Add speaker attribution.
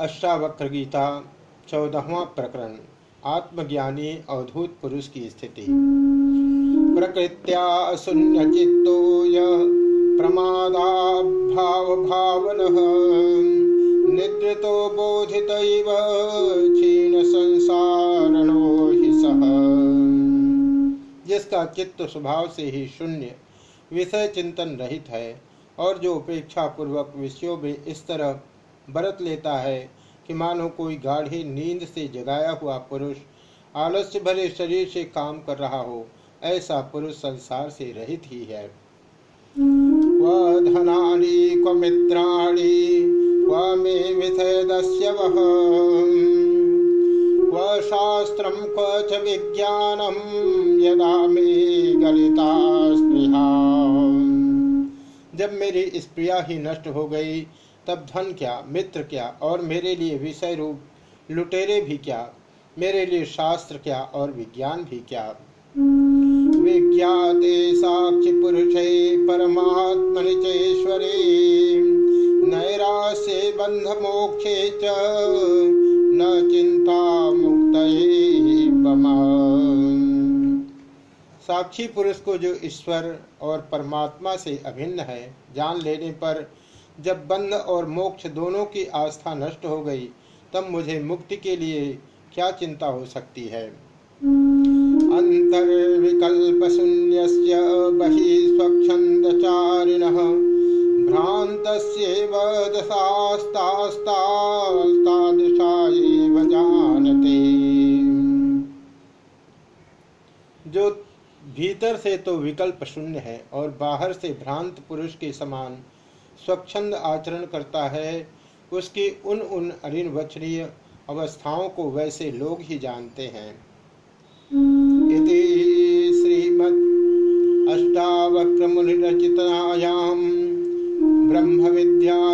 Speaker 1: अष्टावक्र गीता चौदहवा प्रकरण, आत्मज्ञानी अवधूत पुरुष की स्थिति। प्रकृत्या शून्यचित्तो प्रमादा भाव भावन निद्रतो बोधित क्षीण संसारणो सह जिसका चित्त स्वभाव से ही शून्य, विषय चिंतन रहित है, और जो उपेक्षा पूर्वक विषयों में इस तरह बरत लेता है कि मानो कोई गाढ़ी नींद से जगाया हुआ पुरुष आलस्य भरे शरीर से काम कर रहा हो, ऐसा पुरुष संसार से रहित ही है। धनानि मित्राणि मे वह क्व यदा मे गलिता जब मेरी स्प्रिया ही नष्ट हो गई तब धन क्या, मित्र क्या, और मेरे लिए विषय रूप, लुटेरे भी क्या, मेरे लिए शास्त्र क्या, और विज्ञान भी क्या? विज्ञाते साक्षि पुरुषे परमात्मनि चेश्वरे बंध मोक्षे च, न चिंता मुक्त साक्षी पुरुष को जो ईश्वर और परमात्मा से अभिन्न है, जान लेने पर जब बंध और मोक्ष दोनों की आस्था नष्ट हो गई, तब मुझे मुक्ति के लिए क्या चिंता हो सकती है? अंतर्विकल्प शून्य बहिस्वच्छंदचारिण भ्रांत जानते। जो भीतर से तो विकल्प शून्य है और बाहर से भ्रांत पुरुष के समान स्वच्छंद आचरण करता है, उसकी उन उन अरिनवचनीय अवस्थाओं को वैसे लोग ही जानते हैं। इति श्रीमद ब्रह्म विद्यायाम